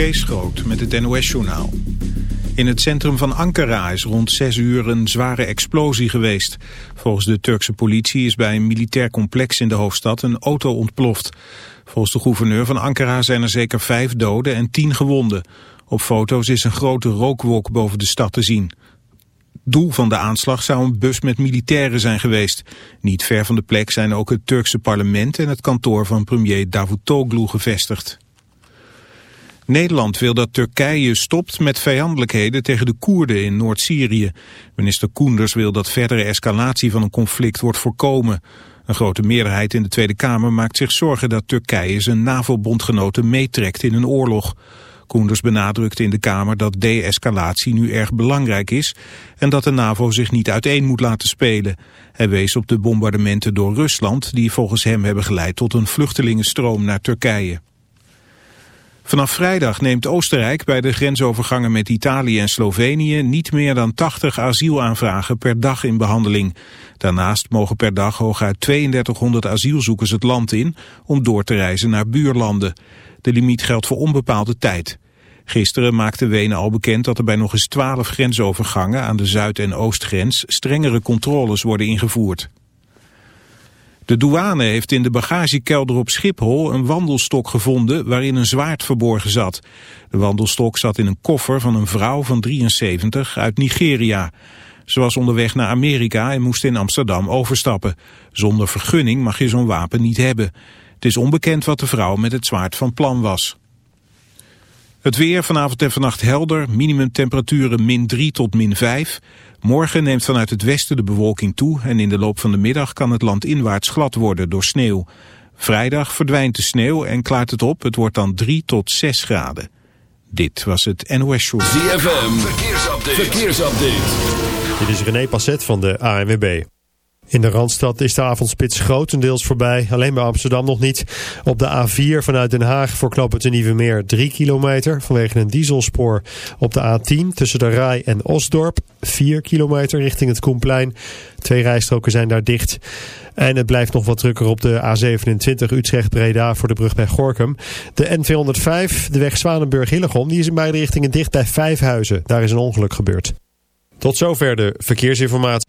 Kees met het NOS-journaal. In het centrum van Ankara is rond 6 uur een zware explosie geweest. Volgens de Turkse politie is bij een militair complex in de hoofdstad een auto ontploft. Volgens de gouverneur van Ankara zijn er zeker vijf doden en tien gewonden. Op foto's is een grote rookwolk boven de stad te zien. Doel van de aanslag zou een bus met militairen zijn geweest. Niet ver van de plek zijn ook het Turkse parlement en het kantoor van premier Davutoglu gevestigd. Nederland wil dat Turkije stopt met vijandelijkheden tegen de Koerden in Noord-Syrië. Minister Koenders wil dat verdere escalatie van een conflict wordt voorkomen. Een grote meerderheid in de Tweede Kamer maakt zich zorgen dat Turkije zijn NAVO-bondgenoten meetrekt in een oorlog. Koenders benadrukte in de Kamer dat de-escalatie nu erg belangrijk is en dat de NAVO zich niet uiteen moet laten spelen. Hij wees op de bombardementen door Rusland die volgens hem hebben geleid tot een vluchtelingenstroom naar Turkije. Vanaf vrijdag neemt Oostenrijk bij de grensovergangen met Italië en Slovenië niet meer dan 80 asielaanvragen per dag in behandeling. Daarnaast mogen per dag hooguit 3200 asielzoekers het land in om door te reizen naar buurlanden. De limiet geldt voor onbepaalde tijd. Gisteren maakte Wenen al bekend dat er bij nog eens 12 grensovergangen aan de zuid- en oostgrens strengere controles worden ingevoerd. De douane heeft in de bagagekelder op Schiphol een wandelstok gevonden waarin een zwaard verborgen zat. De wandelstok zat in een koffer van een vrouw van 73 uit Nigeria. Ze was onderweg naar Amerika en moest in Amsterdam overstappen. Zonder vergunning mag je zo'n wapen niet hebben. Het is onbekend wat de vrouw met het zwaard van plan was. Het weer vanavond en vannacht helder, minimumtemperaturen min 3 tot min 5. Morgen neemt vanuit het westen de bewolking toe en in de loop van de middag kan het land inwaarts glad worden door sneeuw. Vrijdag verdwijnt de sneeuw en klaart het op, het wordt dan 3 tot 6 graden. Dit was het NOS Show. ZFM, verkeersupdate. verkeersupdate. Dit is René Passet van de ANWB. In de Randstad is de avondspits grotendeels voorbij. Alleen bij Amsterdam nog niet. Op de A4 vanuit Den Haag voor knooppunt de Nieuwe Meer 3 kilometer. Vanwege een dieselspoor op de A10 tussen de Rai en Osdorp. 4 kilometer richting het Koenplein. Twee rijstroken zijn daar dicht. En het blijft nog wat drukker op de A27 Utrecht-Breda voor de brug bij Gorkum. De N205, de weg Zwanenburg-Hillegom, die is in beide richtingen dicht bij Vijfhuizen. Daar is een ongeluk gebeurd. Tot zover de verkeersinformatie.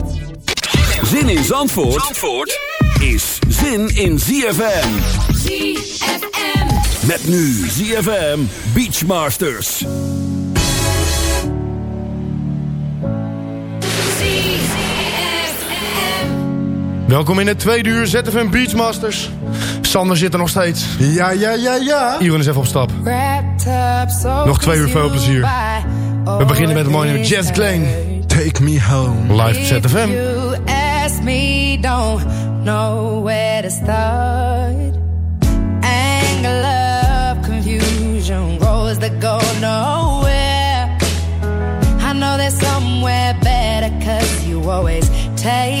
Zin in Zandvoort, Zandvoort is zin in ZFM. ZFM. Met nu ZFM Beachmasters. Welkom in het tweede uur ZFM Beachmasters. Sander zit er nog steeds. Ja, ja, ja, ja. Iwan is even op stap. Nog twee uur veel plezier. We beginnen met een mooie Jazz Klein. Take me home. Live ZFM. Me, don't know where to start. Anger, love, confusion, roads that go nowhere. I know there's somewhere better, cause you always take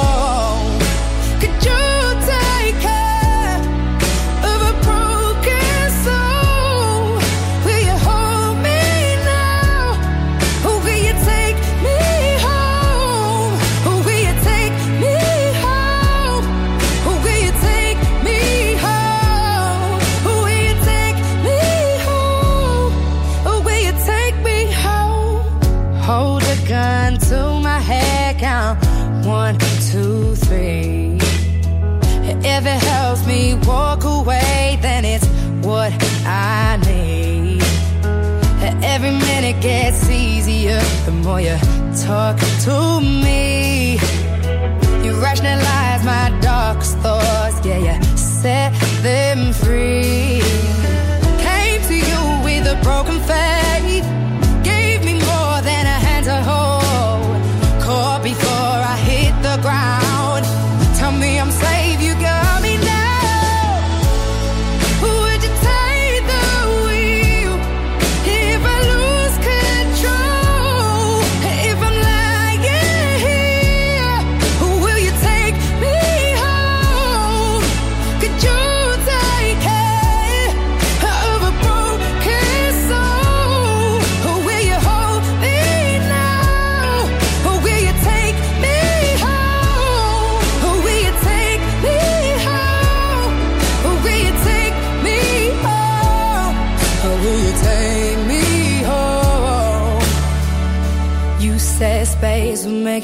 the more you talk to me. You rationalize my darkest thoughts, yeah, you set them free. Came to you with a broken face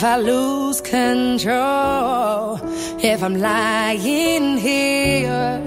if I lose control, if I'm lying here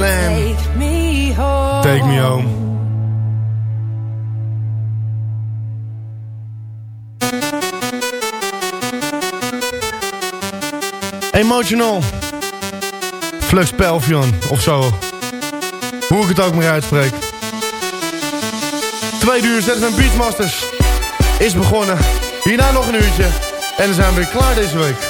Take me home. Take me home. Emotional. Flux Pelvion of zo. Hoe ik het ook maar uitspreek. Twee uur ZFM Beachmasters is begonnen. Hierna nog een uurtje. En dan zijn we weer klaar deze week.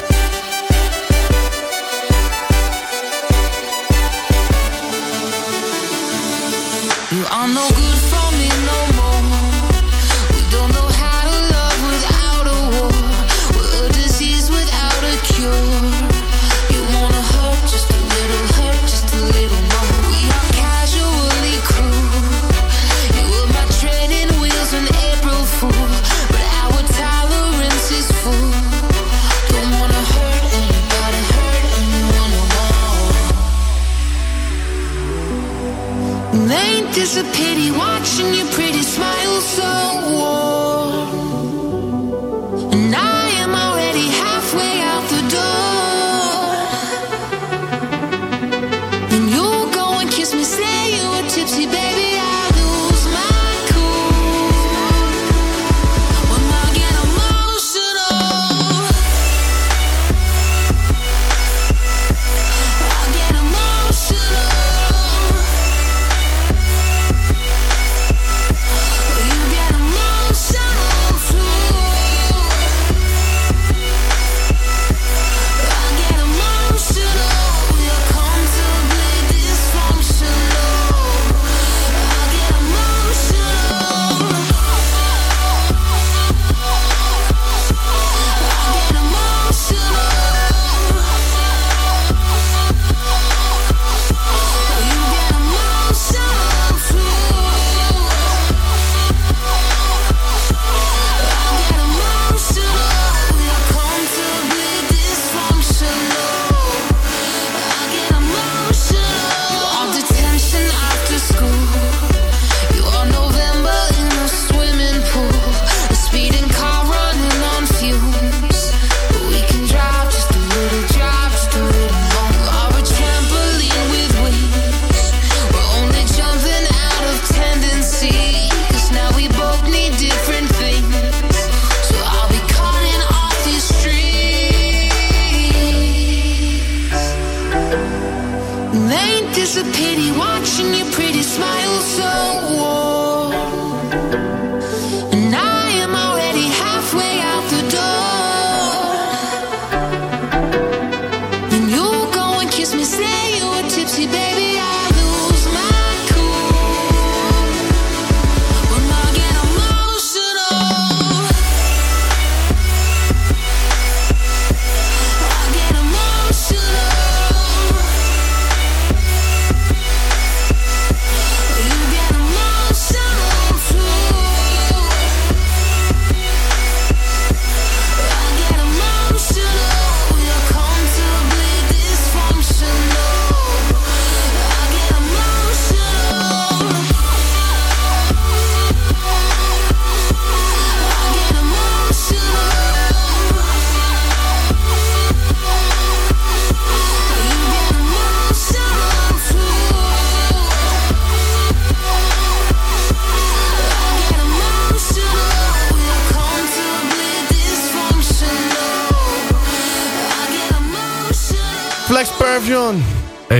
A pity watching your pretty smile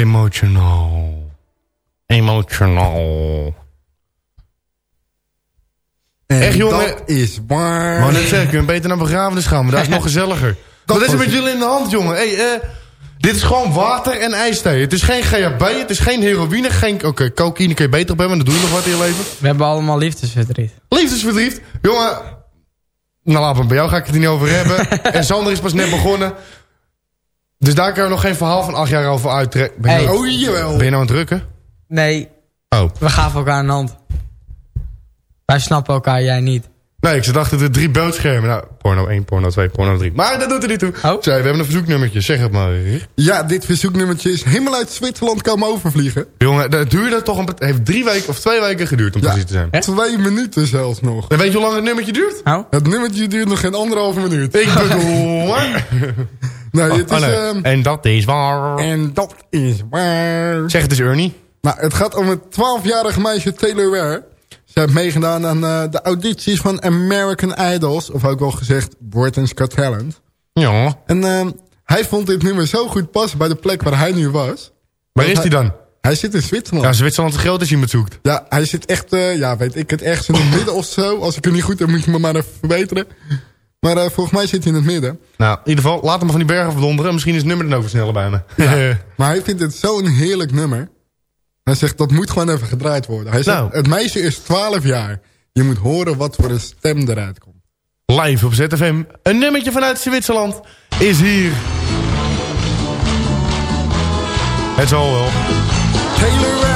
Emotional. Emotional. En Echt, jongen. dat is waar. Maar net zeg ik, je beter naar begrafenis gaan, maar dat is nog gezelliger. Wat is er met jullie in de hand, jongen? Hey, eh, dit is gewoon water en ijsthee. Het is geen GHB, het is geen heroïne, geen... Oké, cocaïne kun je beter op hebben, dan doe je nog wat in je leven. We hebben allemaal liefdesverdriet. Liefdesverdriet. Jongen, nou laat maar, bij jou ga ik het er niet over hebben. en Sander is pas net begonnen. Dus daar kan je nog geen verhaal van acht jaar over uittrekken. Ben, je Hey. nou- Oh, jawel. ben je nou aan het drukken? Nee, Oh. we gaven elkaar een hand. Wij snappen elkaar, jij niet. Nee, ik zat achter de drie beeldschermen. Nou, porno 1, porno 2, porno 3. Maar dat doet er niet toe. Oh. Zij, we hebben een verzoeknummertje, zeg het maar. Ja, dit verzoeknummertje is helemaal uit Zwitserland komen overvliegen. Jongen, dat duurde toch een... Het heeft drie weken of twee weken geduurd om Ja. precies te zijn. Twee minuten zelfs nog. En weet je hoe lang het nummertje duurt? Oh? Het nummertje duurt nog geen anderhalve minuut. Ik bedoel... Nee, het Oh, is... nee. ehm, En dat is waar. en dat is waar. Zeg het eens, Ernie. Nou, het gaat om het 12-jarige meisje Taylor Ware. Ze heeft meegedaan aan eh, de audities van American Idols. Of ook wel gezegd Britain's Got Talent. Ja. En ehm, hij vond dit nummer zo goed passen bij de plek waar hij nu was. Waar is hij dan? Hij zit in Zwitserland. Ja, Zwitserland is groot als je iemand zoekt. Ja, hij zit echt, eh, ja, weet ik het, ergens in het midden of zo. Als ik het niet goed heb, moet je me maar even verbeteren. Maar eh, volgens mij zit hij in het midden. Nou, in ieder geval, laat hem maar van die bergen verdonderen. Misschien is het nummer dan ook versnellen bij me. Maar hij vindt het zo'n heerlijk nummer. Hij zegt, dat moet gewoon even gedraaid worden. Hij zegt, Nou. het meisje is 12 jaar. Je moet horen wat voor een stem eruit komt. Live op ZFM. Een nummertje vanuit Zwitserland is hier. Het zal wel. Taylor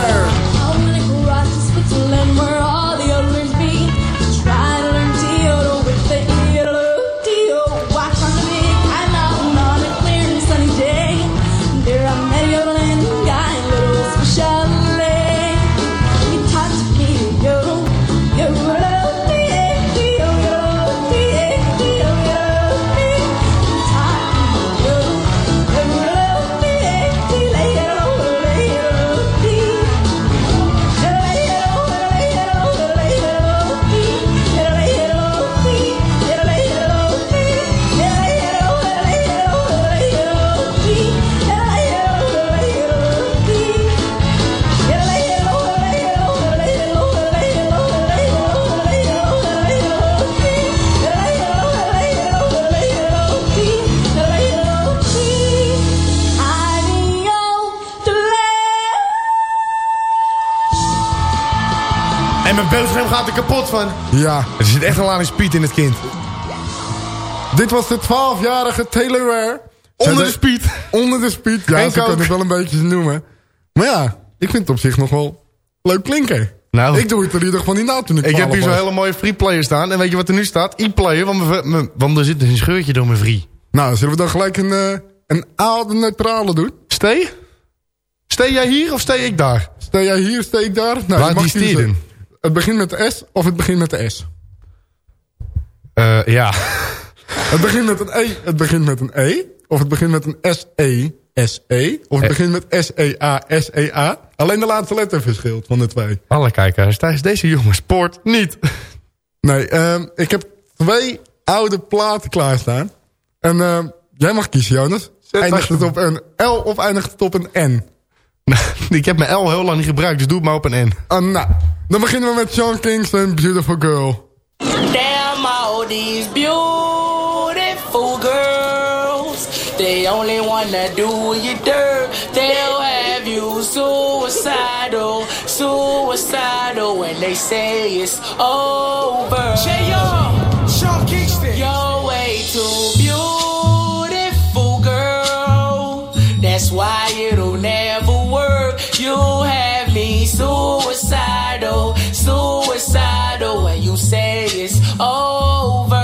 gaat er kapot van. Ja, Er zit echt een lading speed in het kind. dit was de 12-jarige Taylor Ware. Onder de speed. Onder de speed. Ja, En ze kan het wel een beetje noemen. Maar ja, ik vind het op zich nog wel leuk klinken. Nou, Ik doe het er in ieder geval niet na toen ik ik heb 12 hier zo'n hele mooie free player staan. En weet je wat er nu staat? E-player, want, er zit een scheurtje door mijn free. Nou, zullen we dan gelijk een, eh een oude neutrale doen? Stee? Stee jij hier of stee ik daar? Sta jij hier, sta ik daar? Nou, mag die kiezen. Het begint met de S of het begint met de S? Eh, ja. Het begint met een E, het begint met een E. Of het begint met een S-E, S-E. Of het Eh. begint met S-E-A, S-E-A. Alleen de laatste letter verschilt van de twee. Alle kijkers, tijdens deze jongen sport niet. Nee, ehm, ik heb twee oude platen klaarstaan. En ehm, jij mag kiezen, Jonas. Eindigt het op een L of eindigt het op een N? ik heb mijn L heel lang niet gebruikt, dus doe het maar op een N. Uh, nou, dan beginnen we met Sean Kingston, Beautiful Girl. Damn all these beautiful girls. They only wanna do you dirt. They'll have you suicidal, suicidal when they say it's over. J.R. say it's over.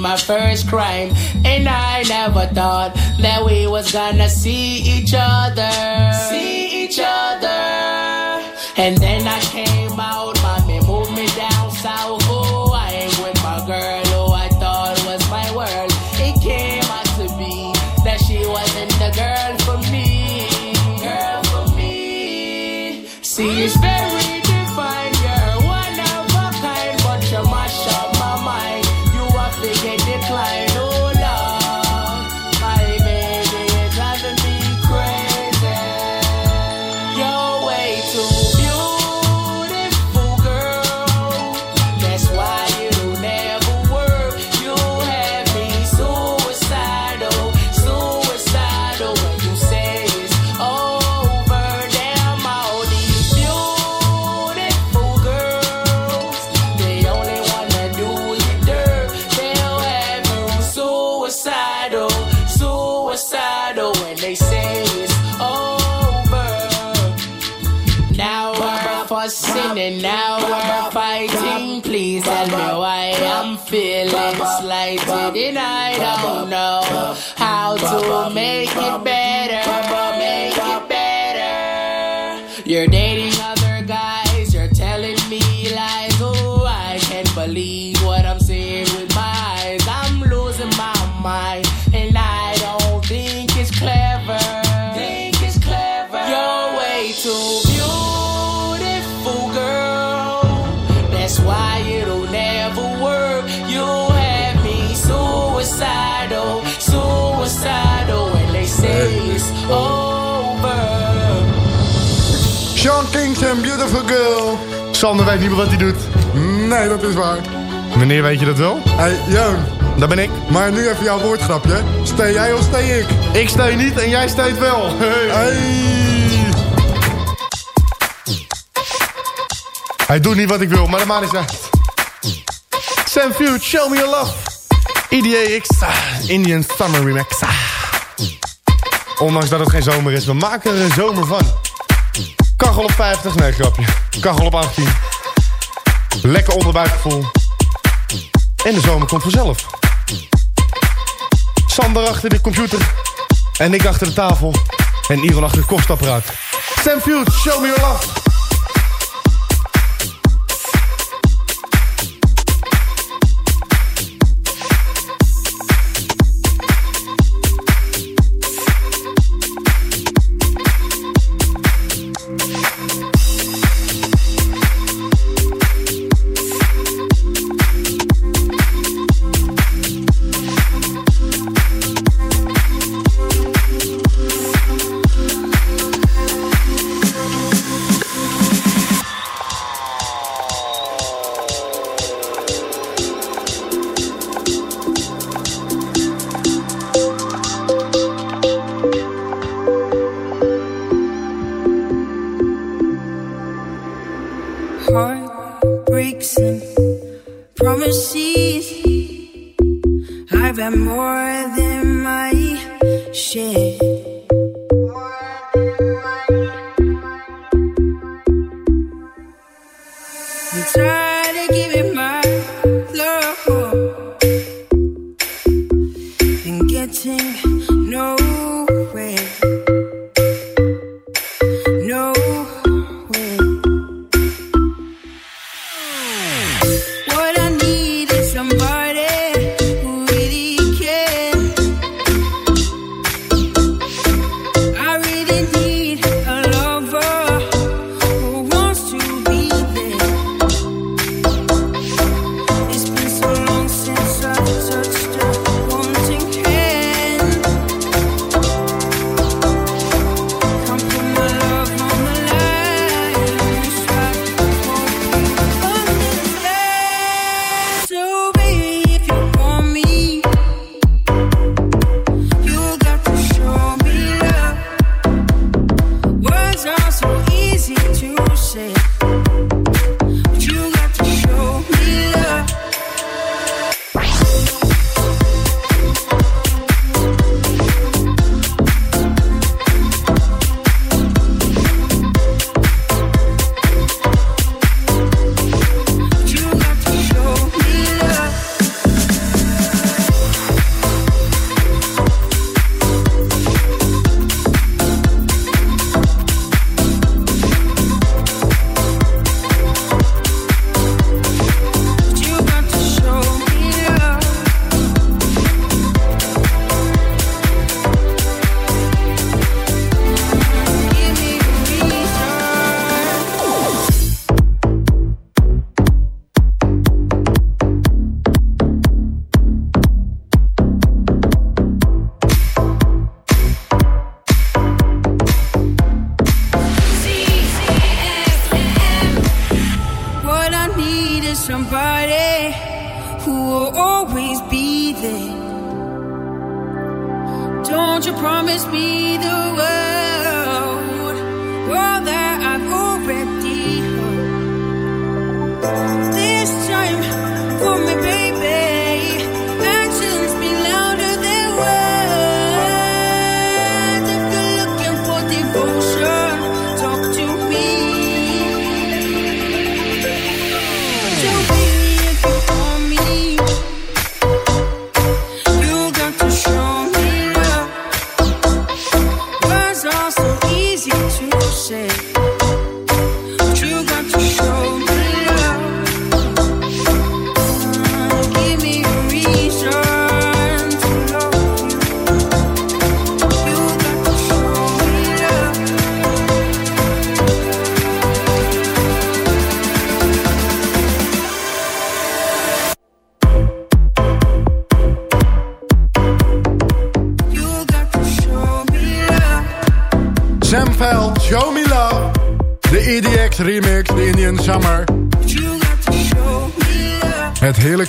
my first crime. And I never thought that we was gonna see each other. See each other. And then I came out. Beautiful Girl. Sander weet niet meer wat hij doet. Nee, dat is waar. Meneer, weet je dat wel? Hé, hey, Joon. Dat ben ik. Maar nu even jouw woordgrapje. Stee jij of steun ik? Ik stee niet en jij steunt wel. Hey. Hij doet niet wat ik wil, maar de maan is uit. Sam Few, Show Me Your Love. IDAX, eh, Indian Summer Remix. Ah. Ondanks dat het geen zomer is, we maken er een zomer van. Kachel op 50. Nee, grapje. Kachel op 18. Lekker onderbuikgevoel. En de zomer komt vanzelf. Sander achter de computer. En ik achter de tafel. En Ivan achter het kostapparaat. Sam show me your love.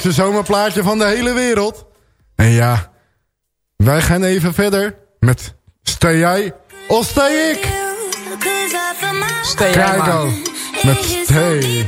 leukste zomerplaatje van de hele wereld. En ja, wij gaan even verder met Sta jij of sta ik? Stay Kijk al. met Stay.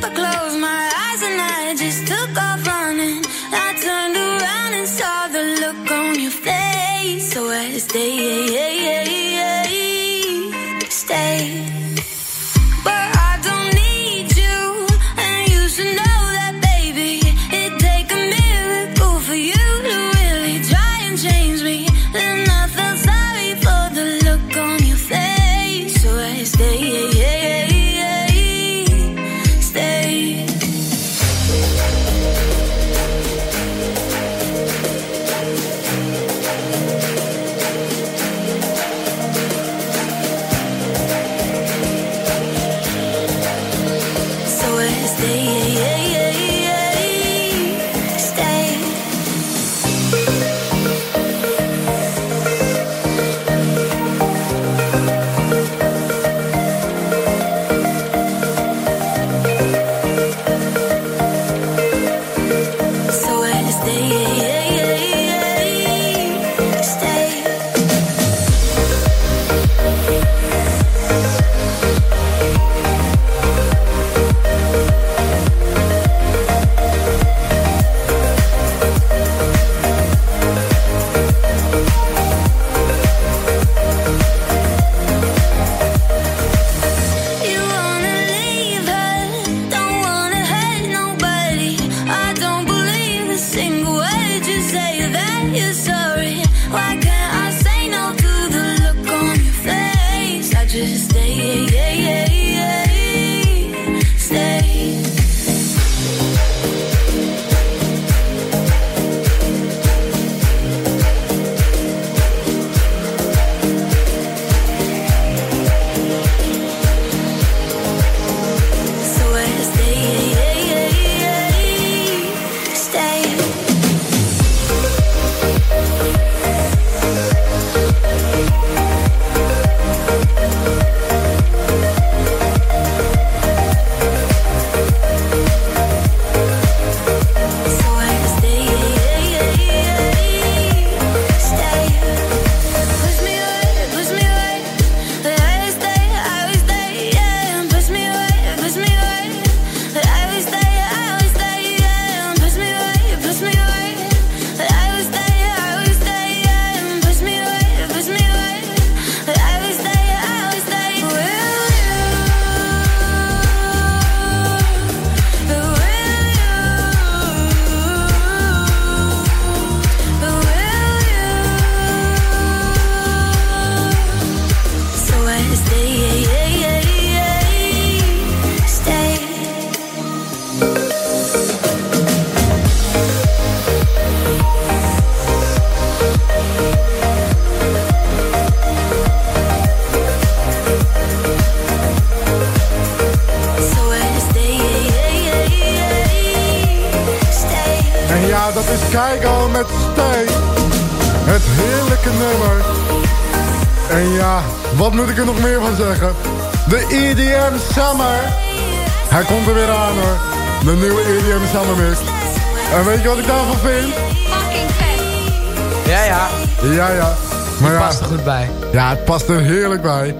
weet je wat ik daarvan vind? Fucking vet. Ja, ja. Ja, ja. Maar het ja, past er goed bij. Ja, het past er heerlijk bij.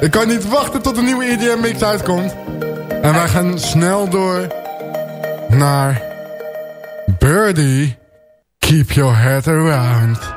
Ik kan niet wachten tot de nieuwe EDM-mix uitkomt. En wij gaan snel door naar Birdie. Keep your head around.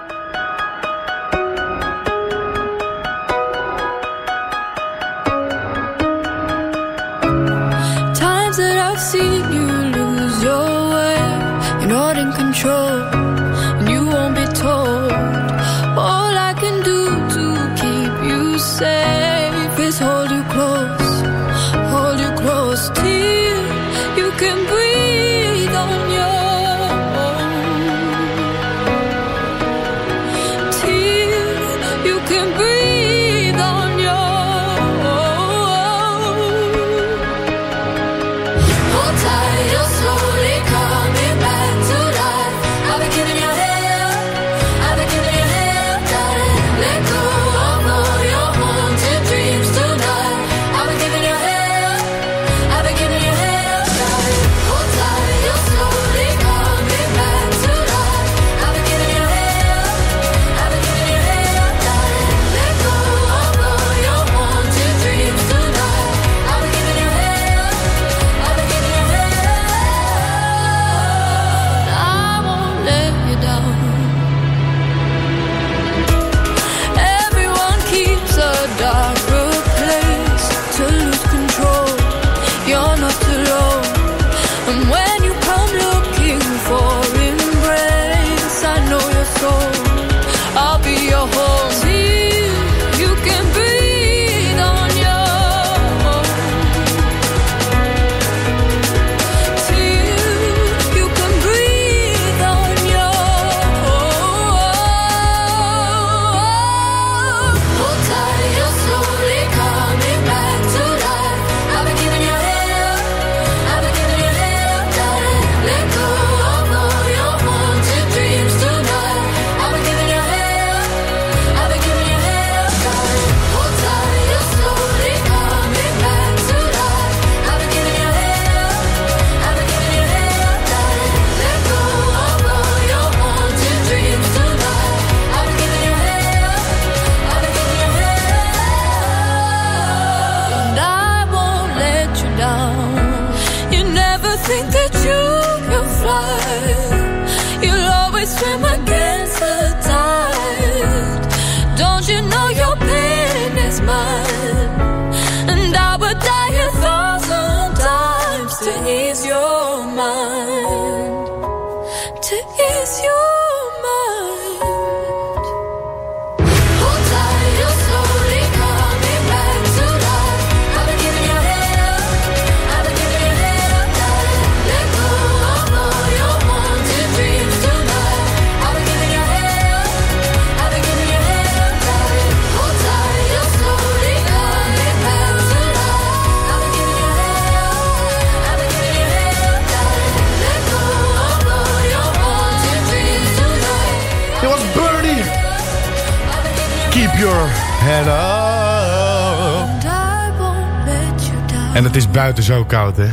Is buiten zo koud, hè?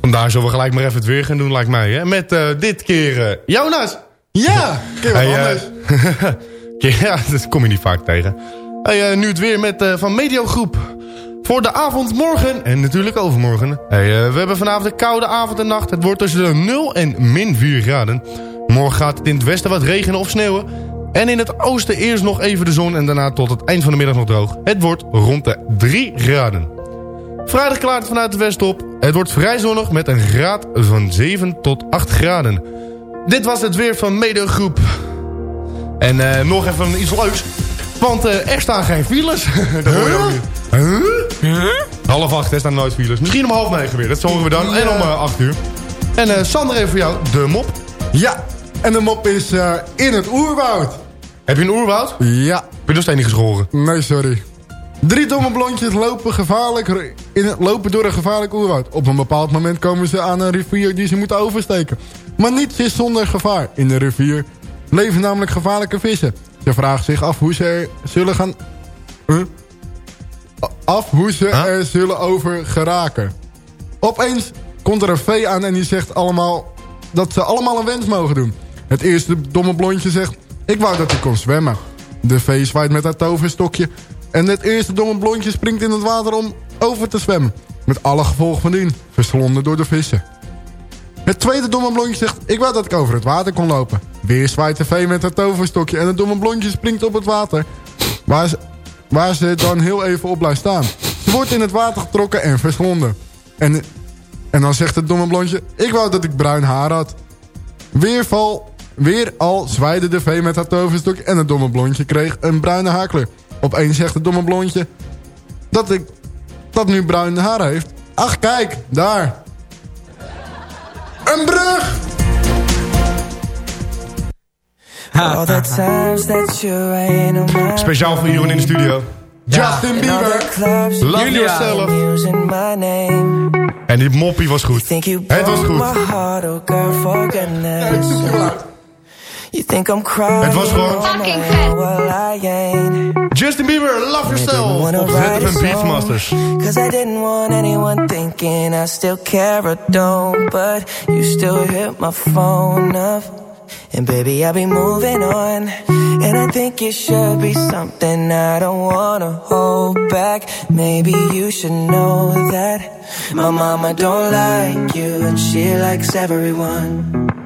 Vandaar zullen we gelijk maar even het weer gaan doen, lijkt mij. Hè? Met eh, dit keer eh, Jonas. Ja, keer wat Hey, eh, anders. ja, dat kom je niet vaak tegen. Hey, nu het weer met, van Mediogroep. Voor de avond morgen en natuurlijk overmorgen. Hey, we hebben vanavond een koude avond en nacht. Het wordt tussen de 0 en min 4 graden. Morgen gaat het in het westen wat regenen of sneeuwen. En in het oosten eerst nog even de zon en daarna tot het eind van de middag nog droog. Het wordt rond de 3 graden. Vrijdag klaart het vanuit het westen op. Het wordt vrij zonnig met een graad van 7 tot 8 graden. Dit was het weer van Mediogroep. En eh, nog even iets leuks. Want eh, er staan geen files. dat hoor je ook niet. Half acht, er staan nooit files. Misschien om half negen weer. Dat zorgen we dan. En om eh, acht uur. En Sander, even voor jou. De mop. Ja, en de mop is in het oerwoud. Heb je een oerwoud? Ja. Ben je nog steeds niet geschoren? Nee, sorry. Drie domme blondjes lopen, gevaarlijk, in lopen door een gevaarlijk oerwoud. Op een bepaald moment komen ze aan een rivier die ze moeten oversteken. Maar niets is zonder gevaar. In de rivier leven namelijk gevaarlijke vissen. Ze vragen zich af hoe ze er zullen gaan... Huh? Af hoe ze er zullen over geraken. Opeens komt er een vee aan en die zegt allemaal dat ze allemaal een wens mogen doen. Het eerste domme blondje zegt, ik wou dat ik kon zwemmen. De vee zwaait met haar toverstokje en het eerste domme blondje springt in het water om over te zwemmen. Met alle gevolgen van dien, verslonden door de vissen. Het tweede domme blondje zegt, ik wou dat ik over het water kon lopen. Weer zwaait de vee met haar toverstokje en het domme blondje springt op het water. Waar ze, waar dan heel even op blijft staan. Ze wordt in het water getrokken en verslonden. En, en dan zegt het domme blondje, ik wou dat ik bruin haar had. Weer, val, weer al zwaaide de vee met haar toverstok en het domme blondje kreeg een bruine haarkleur. Opeens zegt het domme blondje dat ik dat nu bruin haar heeft. Ach kijk, daar. Een brug! Speciaal voor Jeroen in de studio. Justin Bieber. Love yourself. En die moppie was goed. Het was goed. You think I'm crying? Het was gewoon- Fucking vet. Well, I ain't. Justin Bieber, Love Yourself. Op ZFM Beatmasters. Cause I didn't want anyone thinking I still care or don't. But you still hit my phone up. And baby, I'll be moving on. And I think it should be something I don't wanna hold back. Maybe you should know that. My mama don't like you, and she likes everyone.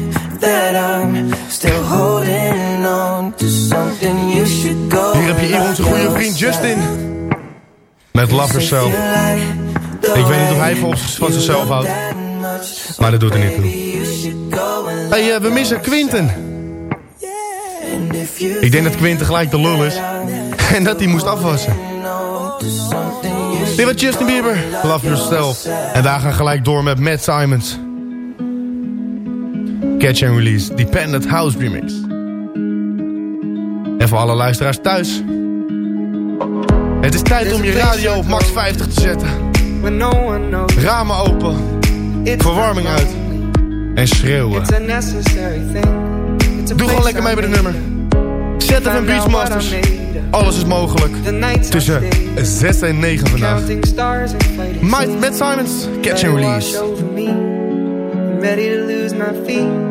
that I'm still holding on to something, you should go Hier heb je hier onze goede vriend. Justin. Met Love Yourself. Ik weet niet of hij van zichzelf houdt. Maar dat doet er niet toe. Hey, eh, we missen Quinten. Ik denk dat Quinten gelijk de lul is. En dat hij moest afwassen. Dit was Justin Bieber. Love Yourself. En daar gaan gelijk door met Matt Simons. Catch and Release. Dependent House Remix. En voor alle luisteraars thuis. Het is tijd om je radio op max 50 te zetten. Ramen open. Verwarming uit. En schreeuwen. Doe gewoon lekker mee bij de I nummer. Zet out what Beachmasters. Alles is mogelijk. Tussen stay 6 en 9 vandaag. Met Simons. Catch and release. ready to lose my feet.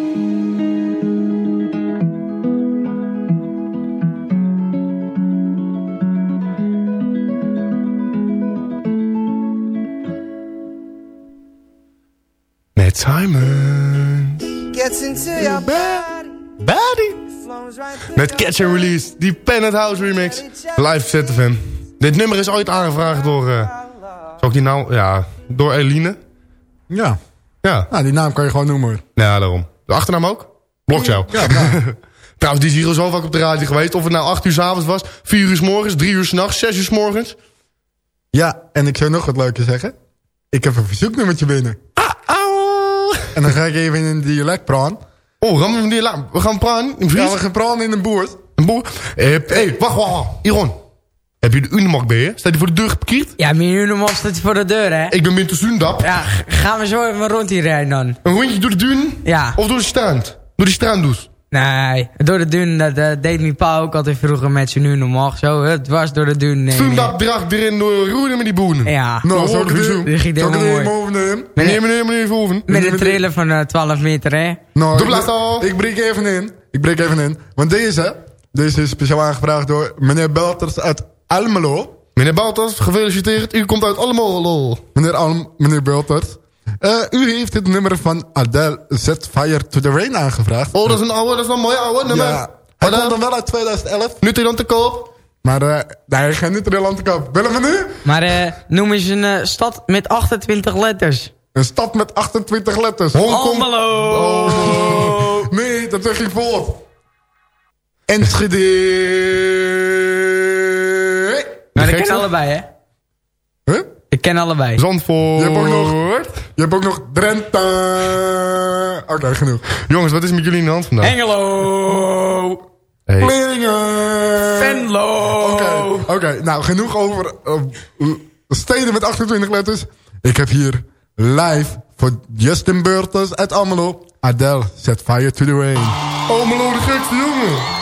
Met Simon. Gets into your body. Body. Met Catch and Release. Die Planet House remix. Live ZFM. Dit nummer is ooit aangevraagd door... eh zal ik die nou... Ja, door Eline. Ja. Ja. Nou, die naam kan je gewoon noemen. Ja, daarom. De achternaam ook? Blokcel. Ja, nou. Trouwens, die is hier al zo vaak op de radio geweest. Of het nou 8 uur 's avonds was, 4 uur 's morgens, 3 uur 's nachts, 6 uur 's morgens. Ja, en ik zou nog wat leuker zeggen. Ik heb een verzoeknummertje binnen. En dan ga ik even in een dialect praten. Oh, gaan we, een dialect- we gaan praten in Fries? Ja, we gaan praten in een boert. Een boer? Hé, hey, wacht, wacht, wacht. Iron. Heb je de Unemak bij je? Staat die voor de deur geparkeerd? Ja, mijn Unemak staat voor de deur, hè? Ik ben Minter Zundap. Ja, gaan we zo even rond hier rijden dan. Een rondje door de duin? Ja. Of door de strand? Door die stranddoes? Nee, door de dun, dat eh, deed mijn pa ook altijd vroeger met zijn nu normaal. Zo, het was door de dun. Nee, Toen dat dracht erin door roeren met die boenen. Ja. Nou, zo de zo. Die ging helemaal mooi. even? Meneer, meneer, meneer Verhoeven. Met een trailer van eh 12 meter, hè? Nou, Doe ik, al. ik breek even in. Ik breek even in. Want deze, deze is speciaal aangevraagd door meneer Belters uit Almelo. Meneer Bouters, gefeliciteerd. U komt uit lol. Meneer, Alm, meneer Belters. Eh, u heeft dit nummer van Adele Set Fire to the Rain aangevraagd. Oh, dat is een oude, dat is wel een mooi oude nummer. Ja, hij Adele. komt dan wel uit 2011. Nederland te koop. Maar eh nee, geen Nederland te koop. Willen we nu? Maar eh, noem eens een stad met 28 letters. Een stad met 28 letters. Almelo! Oh. Nee, dat zeg ik voort. Enschede. Maar ik gekste? ken allebei, hè? Ik ken allebei. Zandvoort. Je hebt ook nog, je hebt ook nog Drenthe. Oké, genoeg. Jongens, wat is met jullie in de hand vandaag? Engelo! Hey. Venlo! Oké, oké. nou genoeg over eh, steden met 28 letters. Ik heb hier live voor Justin Burters uit Almelo. Adele, Set Fire to the Rain. Almelo, de gekste jongen.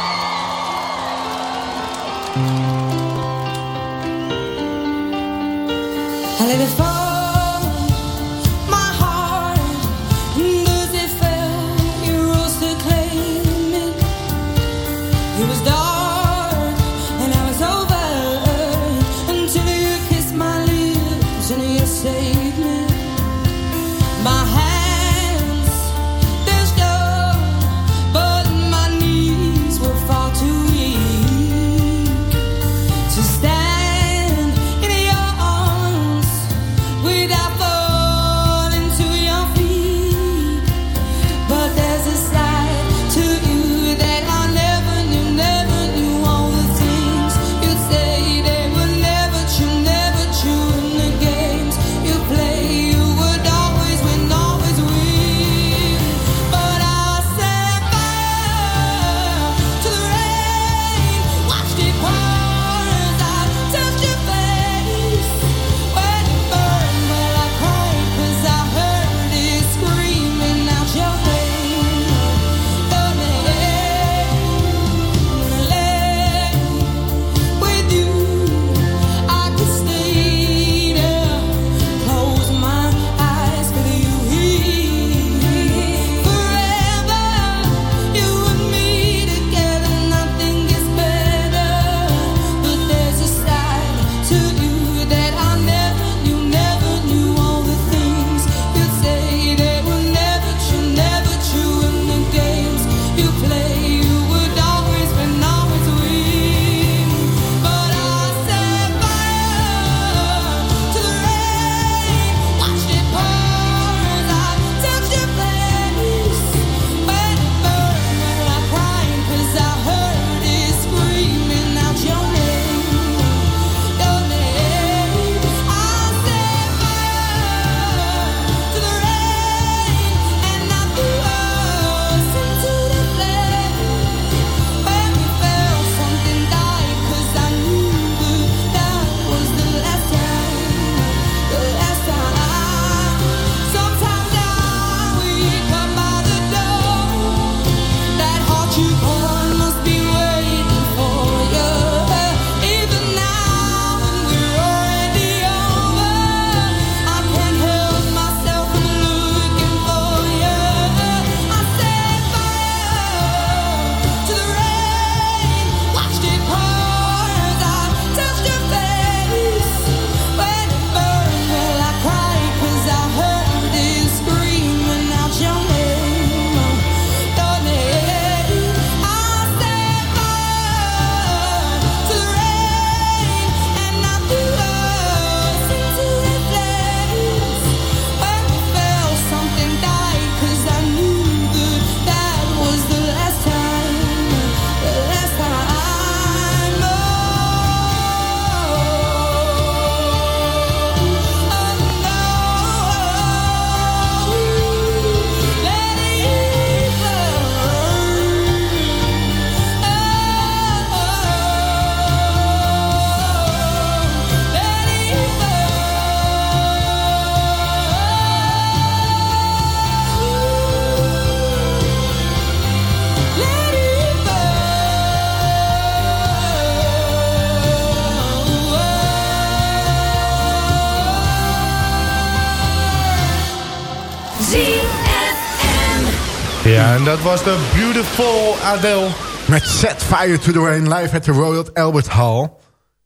Dat was de Beautiful Adele. Met Set Fire to the Rain live at the Royal Albert Hall.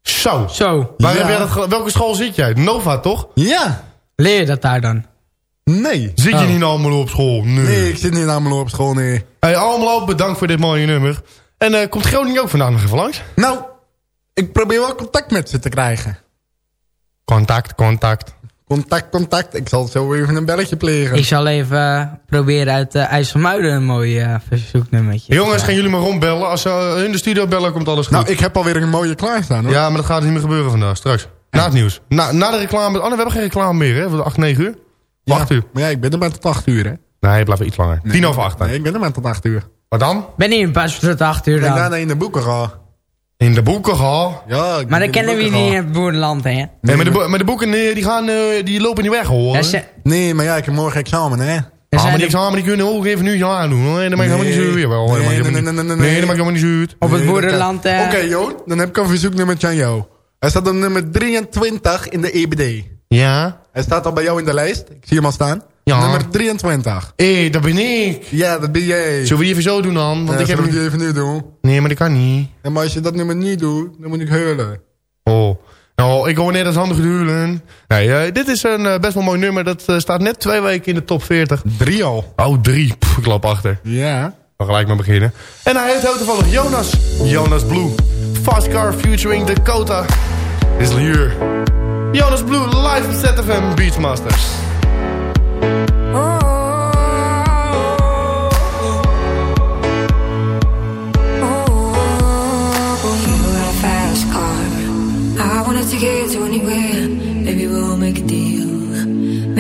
Zo. Zo. Waar Ja. heb jij dat, welke school zit jij? Nova, toch? Ja. Leer je dat daar dan? Nee. Zit je Oh. niet allemaal op school? Nee. Nee, ik zit niet allemaal op school, nee. Hey, allemaal bedankt voor dit mooie nummer. En eh, komt Groningen ook vandaag nog even langs? Nou, ik probeer wel contact met ze te krijgen. Contact, contact. Contact, contact. Ik zal zo even een belletje plegen. Ik zal even eh, proberen uit uh, IJsselmuiden een mooi eh, verzoeknummertje. Jongens, gaan jullie maar rondbellen. Als ze in de studio bellen, komt alles goed. Nou, ik heb alweer een mooie klaarstaan, hoor. Ja, maar dat gaat niet meer gebeuren vandaag, straks. Na het nieuws. Na, na de reclame. Oh nee, we hebben geen reclame meer, hè? Voor de 8, 9 uur? Ja, 8 uur. Maar ja, ik ben er maar tot 8 uur, hè. Nee, blijf iets langer. 10 over 8 dan. Nee, ik ben er maar tot 8 uur. Wat dan? Ben je pas tot acht uur Ik dan? daarna in de boeken ga. In de boeken gaan. Ja, Maar dat kennen we niet in het boerenland, hè? Nee, maar, de, bo- maar de boeken eh, die gaan, eh, die lopen niet weg, hoor. Ja, Nee, maar ja, ik heb morgen examen, hè. er Ah, maar die examen die kunnen ook even nu jaar aandoen. hoor. Nee, dat mag ik helemaal niet. Jawel, Nee, dat mag ik nee, helemaal nee, niet- nee, nee, Nee, dat ik helemaal niet zo. op het boerenland... eh, Oké, Joon, dan heb ik een verzoeknummertje aan jou. Hij staat op nummer 23 in de EBD. Ja? Hij staat al bij jou in de lijst. Ik zie hem al staan. Ja. Nummer 23. Hé, dat ben ik. Ja, dat ben jij. Zullen we die even zo doen dan? Want Ja, ik heb zullen we hem... die even nu doen? Nee, maar dat kan niet. Ja, maar als je dat nummer niet doet, dan moet ik huilen. Oh. Nou, ik hoor net als handig duwen. Nee, eh, dit is een eh, best wel mooi nummer. Dat eh, staat net twee weken in de top 40. Drie al. Oh, drie. Pff, ik loop achter. Ja. We gelijk maar beginnen. En hij heet ook toevallig Jonas. Jonas Blue. Fast Car featuring Dakota. Is hier. Jonas Blue live op ZFM Beachmasters.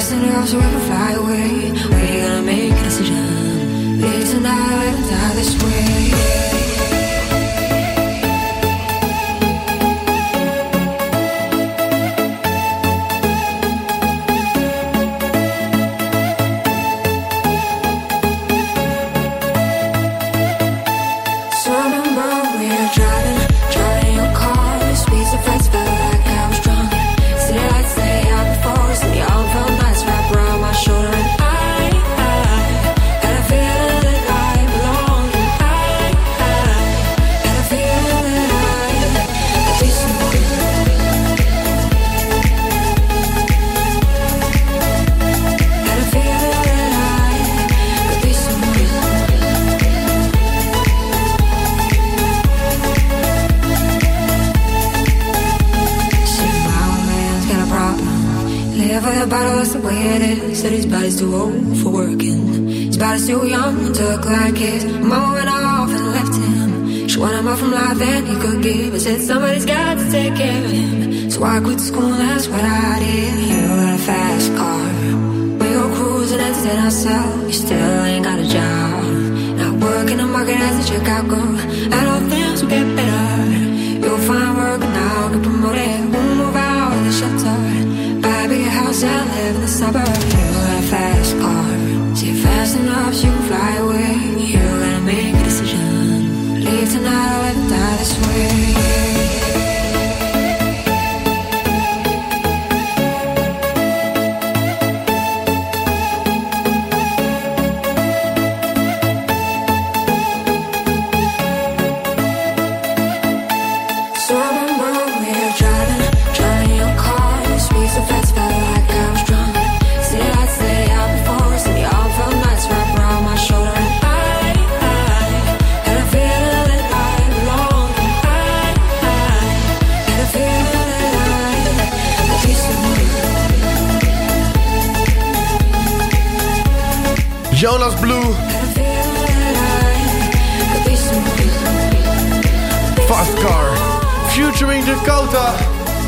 Fast so we can fly away. We're gonna make a decision. Live tonight and die this way.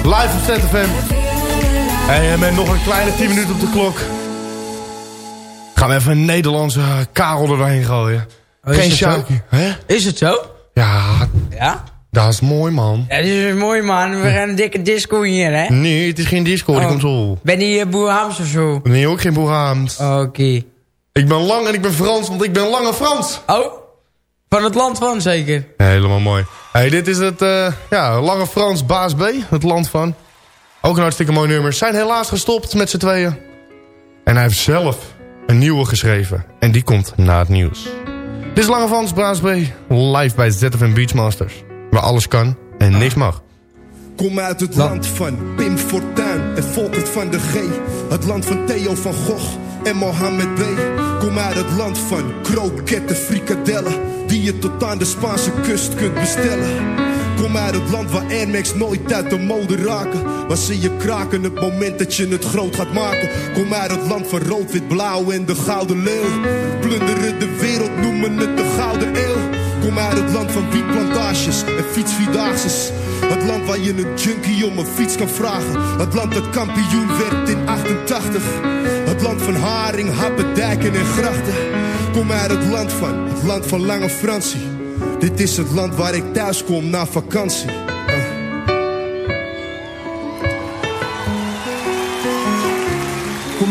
Live op ZFM. Hey, en met nog een kleine 10 minuten op de klok. Gaan even een Nederlandse eh, Karel er doorheen gooien. Oh, Geen zo? Is het zo? Ja, Ja? dat is mooi, man. Ja, dit is mooi man. We gaan een dikke disco hier, hè? Nee, het is geen disco, die Oh. komt zo. Ben je Boer Hams of zo? Nee, ook geen Boerhaams. Oké. Ik ben lang en ik ben Frans, want ik ben Lange Frans. Oh, van het land van zeker? Helemaal mooi. Hey, dit is het eh, ja, Lange Frans Baas B, het land van. Ook een hartstikke mooi nummer. Zijn helaas gestopt met z'n tweeën. En hij heeft zelf een nieuwe geschreven. En die komt na het nieuws. Dit is Lange Frans Baas B, live bij ZFM Beachmasters. Waar alles kan en niks mag. Kom uit het land van Pim Fortuyn en Volkert van de G. Het land van Theo van Gogh en Mohammed B. Kom uit het land van kroketten, frikadellen. Die je tot aan de Spaanse kust kunt bestellen. Kom uit het land waar Air Max nooit uit de mode raken. Waar ze je kraken het moment dat je het groot gaat maken. Kom uit het land van rood, wit, blauw en de gouden leeuw. Plunderen de wereld, noemen het de gouden eeuw. Kom uit het land van wietplantages en fietsvierdaagses. Het land waar je een junkie om een fiets kan vragen. Het land dat kampioen werd in 88. Het land van haring, happen, dijken en grachten. Kom uit het land van, het land van Lange Fransie. Dit is het land waar ik thuis kom na vakantie.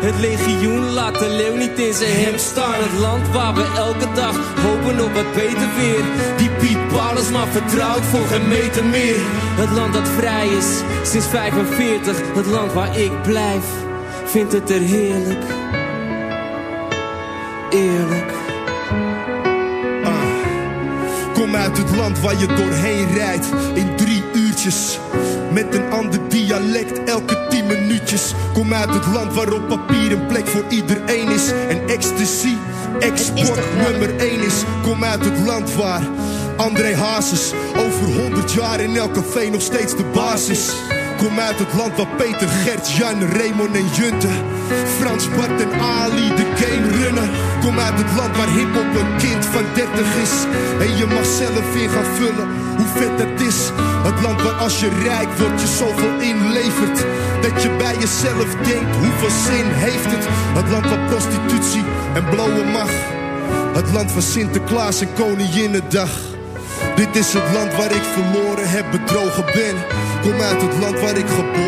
Het legioen laat de leeuw niet in zijn hemd staan. Het land waar we elke dag hopen op wat beter weer. Die Piet Paulus maar vertrouwt voor geen meter meer. Het land dat vrij is sinds 45. Het land waar ik blijf, vindt het er heerlijk. Eerlijk. Kom uit het land waar je doorheen rijdt in drie uurtjes. Met een ander dialect elke minuutjes. Kom uit het land waar op papier een plek voor iedereen is. En ecstasy, export nummer één is. Kom uit het land waar André Hazes over 100 jaar in elk café nog steeds de baas is. Kom uit het land waar Peter, Gert, Jan, Raymond en Junte Frans, Bart en Ali de game runnen. Kom uit het land waar hiphop een kind van 30 is. En je mag zelf in gaan vullen hoe vet dat is. Het land waar als je rijk wordt je zoveel inlevert. Dat je bij jezelf denkt hoeveel zin heeft het? Het land waar prostitutie en blowen mag. Het land van Sinterklaas en Koninginnedag. Dit is het land waar ik verloren heb, bedrogen ben. Kom uit het land waar ik geboren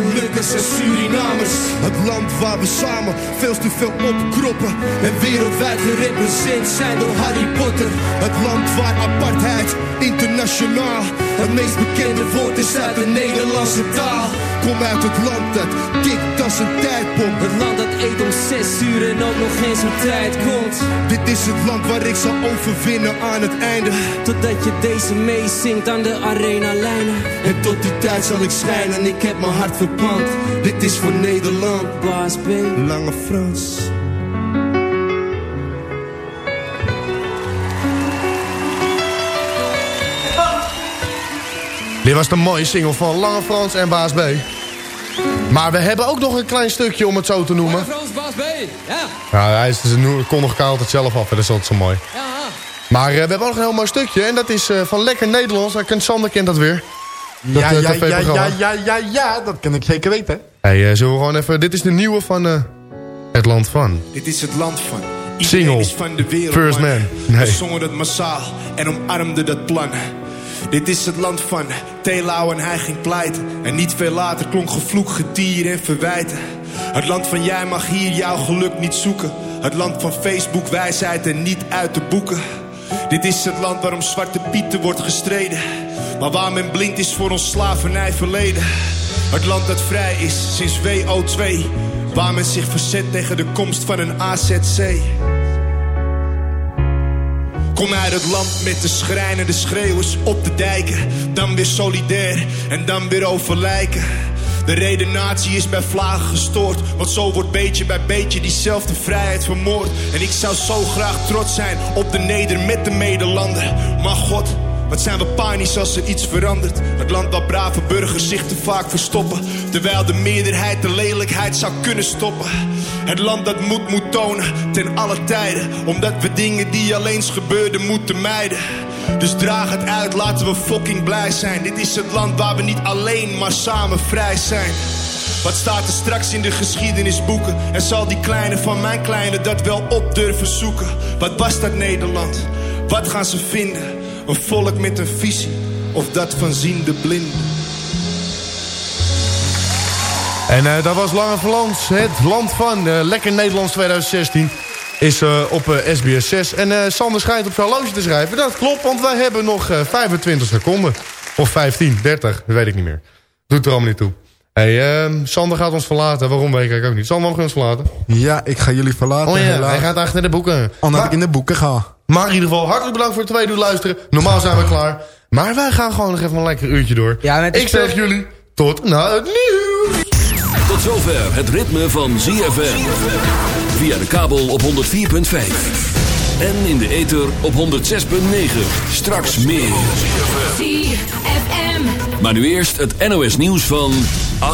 En Surinamers. Het land waar we samen veel te veel opkroppen. En wereldwijd gerepresent zijn door Harry Potter. Het land waar apartheid internationaal het meest bekende woord is uit de Nederlandse taal. Kom uit het land dat kikt als een tijdbom. Het land dat eet om zes uur en ook nog geen zo'n tijd komt. Dit is het land waar ik zal overwinnen aan het einde. Totdat je deze meezingt aan de arena lijnen. En tot die tijd zal ik schijnen, ik heb mijn hart verpand. Dit is voor Nederland, Baas B. Lange Frans. Dit was de mooie single van Lange Frans en Baas B. Maar we hebben ook nog een klein stukje om het zo te noemen. Frans, Baas B. Ja. Ja, hij is, dus, kondigt elkaar altijd zelf af, dat is altijd zo mooi. Ja. Maar eh, we hebben ook nog een heel mooi stukje. En dat is eh, van Lekker Nederlands. En kent Sander kent dat weer. Dat, Ja, eh, ja, ja, tv-programma. ja, ja, ja, ja, dat kan ik zeker weten. Hey, zullen we gewoon even... Dit is de nieuwe van eh, Het Land Van. Dit is het land van. Iedereen Single. is van de wereld. First man. Man. We Nee. zongen massaal en omarmden dat plan. Dit is het land van Telau en hij ging pleiten. En niet veel later klonk gevloek, getier en verwijten. Het land van jij mag hier jouw geluk niet zoeken. Het land van Facebook, wijsheid en niet uit de boeken. Dit is het land waarom Zwarte Pieten wordt gestreden. Maar waar men blind is voor ons slavernij verleden. Het land dat vrij is sinds WO2. Waar men zich verzet tegen de komst van een AZC. Kom uit het land met de schrijnende schreeuwers op de dijken. Dan weer solidair en dan weer over lijken. De redenatie is bij vlagen gestoord. Want zo wordt beetje bij beetje diezelfde vrijheid vermoord. En ik zou zo graag trots zijn op de neder met de medelander. Maar God, wat zijn we panisch als er iets verandert? Het land waar brave burgers zich te vaak verstoppen. Terwijl de meerderheid de lelijkheid zou kunnen stoppen. Het land dat moed moet tonen ten alle tijden. Omdat we dingen die al eens gebeurden moeten mijden. Dus draag het uit, laten we fucking blij zijn. Dit is het land waar we niet alleen, maar samen vrij zijn. Wat staat er straks in de geschiedenisboeken? En zal die kleine van mijn kleine dat wel op durven zoeken? Wat was dat Nederland? Wat gaan ze vinden? Een volk met een visie of dat van ziende blinden? En eh, dat was Lange Verlans, het land van eh, Lekker Nederlands 2016. Is eh, op SBS 6. En eh, Sander schijnt op zijn horloge te schrijven. Dat klopt, want wij hebben nog eh, 25 seconden. Of 15, 30, dat weet ik niet meer. Doet er allemaal niet toe. Hey, ehm, Sander gaat ons verlaten. Waarom weet ik ook niet. Sander mag ons verlaten. Ja, ik ga jullie verlaten. Oh ja, helaas. hij gaat achter de boeken. Omdat ik in de boeken ga. Maar in ieder geval, hartelijk bedankt voor het tweede uur luisteren. Normaal zijn we klaar. Maar wij gaan gewoon nog even een lekker uurtje door. ik zeg jullie tot na het nieuws. Tot zover het ritme van ZFM. Via de kabel op 104.5. En in de ether op 106.9. Straks meer. ZFM. Maar nu eerst het NOS nieuws van 8.